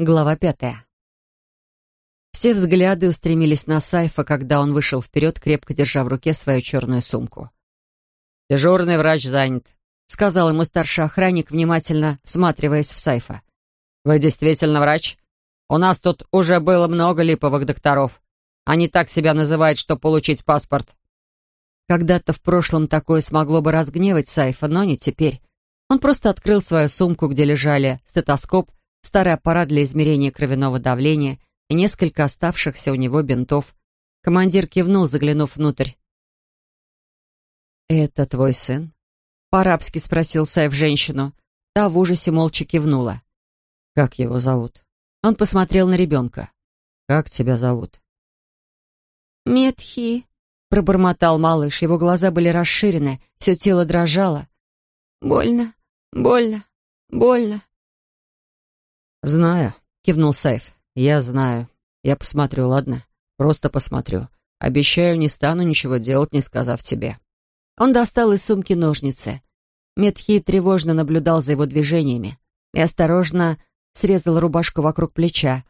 Глава пятая. Все взгляды устремились на Сайфа, когда он вышел вперед, крепко держа в руке свою черную сумку. «Дежурный врач занят», — сказал ему старший охранник, внимательно всматриваясь в Сайфа. «Вы действительно врач? У нас тут уже было много липовых докторов. Они так себя называют, что получить паспорт». Когда-то в прошлом такое смогло бы разгневать Сайфа, но не теперь. Он просто открыл свою сумку, где лежали стетоскоп, старый аппарат для измерения кровяного давления и несколько оставшихся у него бинтов. Командир кивнул, заглянув внутрь. «Это твой сын?» По-арабски спросил Сайф женщину. Та в ужасе молча кивнула. «Как его зовут?» Он посмотрел на ребенка. «Как тебя зовут?» «Медхи», — пробормотал малыш. Его глаза были расширены, все тело дрожало. «Больно, больно, больно». «Знаю», — кивнул Сайф. «Я знаю. Я посмотрю, ладно? Просто посмотрю. Обещаю, не стану ничего делать, не сказав тебе». Он достал из сумки ножницы. Медхи тревожно наблюдал за его движениями и осторожно срезал рубашку вокруг плеча.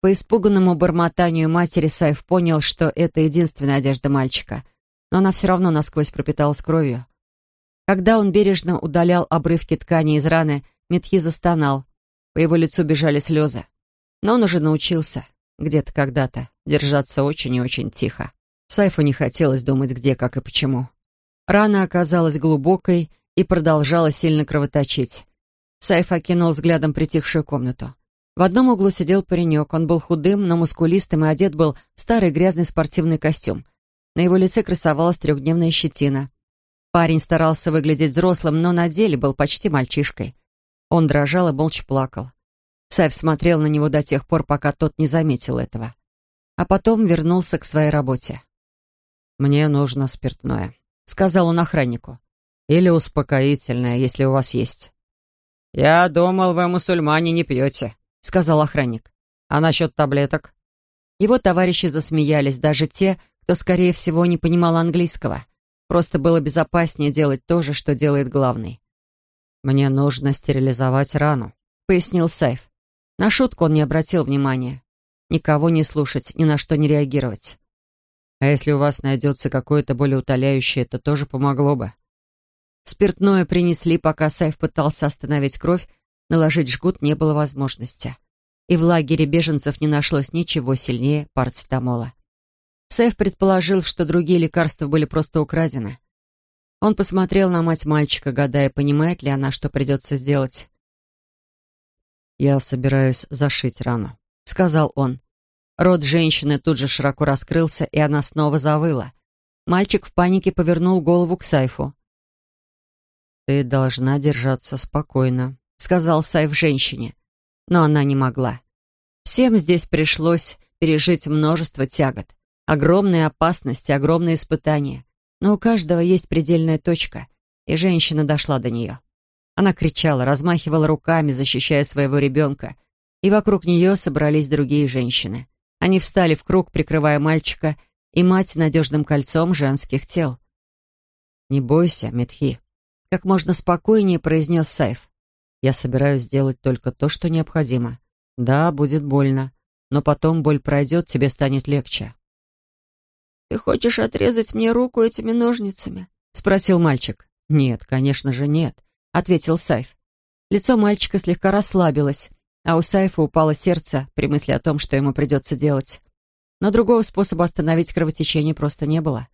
По испуганному бормотанию матери Сайф понял, что это единственная одежда мальчика, но она все равно насквозь пропиталась кровью. Когда он бережно удалял обрывки ткани из раны, Медхи застонал. По его лицу бежали слезы. Но он уже научился, где-то когда-то, держаться очень и очень тихо. Сайфу не хотелось думать, где, как и почему. Рана оказалась глубокой и продолжала сильно кровоточить. Сайф окинул взглядом притихшую комнату. В одном углу сидел паренек. Он был худым, но мускулистым и одет был в старый грязный спортивный костюм. На его лице красовалась трехдневная щетина. Парень старался выглядеть взрослым, но на деле был почти мальчишкой. Он дрожал и молча плакал. Сайф смотрел на него до тех пор, пока тот не заметил этого. А потом вернулся к своей работе. «Мне нужно спиртное», — сказал он охраннику. «Или успокоительное, если у вас есть». «Я думал, вы, мусульмане, не пьете», — сказал охранник. «А насчет таблеток?» Его товарищи засмеялись, даже те, кто, скорее всего, не понимал английского. Просто было безопаснее делать то же, что делает главный. «Мне нужно стерилизовать рану», — пояснил Сайф. На шутку он не обратил внимания. Никого не слушать, ни на что не реагировать. А если у вас найдется какое-то более утоляющее, это тоже помогло бы. Спиртное принесли, пока Сайф пытался остановить кровь, наложить жгут не было возможности. И в лагере беженцев не нашлось ничего сильнее парацетамола. Сайф предположил, что другие лекарства были просто украдены. Он посмотрел на мать мальчика, гадая, понимает ли она, что придется сделать. «Я собираюсь зашить рану», — сказал он. Рот женщины тут же широко раскрылся, и она снова завыла. Мальчик в панике повернул голову к Сайфу. «Ты должна держаться спокойно», — сказал Сайф женщине. Но она не могла. Всем здесь пришлось пережить множество тягот, огромные опасности, огромные испытания. Но у каждого есть предельная точка, и женщина дошла до нее. Она кричала, размахивала руками, защищая своего ребенка, и вокруг нее собрались другие женщины. Они встали в круг, прикрывая мальчика и мать надежным кольцом женских тел. «Не бойся, Медхи», — как можно спокойнее произнес Сайф. «Я собираюсь сделать только то, что необходимо. Да, будет больно, но потом боль пройдет, тебе станет легче». «Ты хочешь отрезать мне руку этими ножницами?» — спросил мальчик. «Нет, конечно же нет», — ответил Сайф. Лицо мальчика слегка расслабилось, а у Сайфа упало сердце при мысли о том, что ему придется делать. Но другого способа остановить кровотечение просто не было.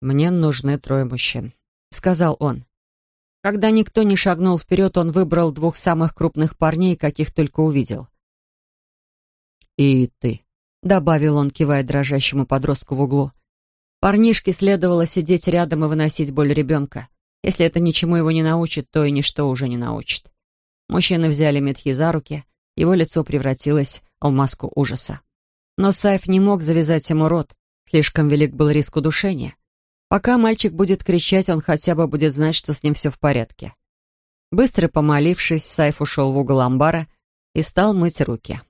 «Мне нужны трое мужчин», — сказал он. Когда никто не шагнул вперед, он выбрал двух самых крупных парней, каких только увидел. «И ты», — добавил он, кивая дрожащему подростку в углу. Парнишке следовало сидеть рядом и выносить боль ребенка. Если это ничему его не научит, то и ничто уже не научит. Мужчины взяли Медхи за руки, его лицо превратилось в маску ужаса. Но Сайф не мог завязать ему рот, слишком велик был риск удушения. Пока мальчик будет кричать, он хотя бы будет знать, что с ним все в порядке. Быстро помолившись, Сайф ушел в угол амбара и стал мыть руки.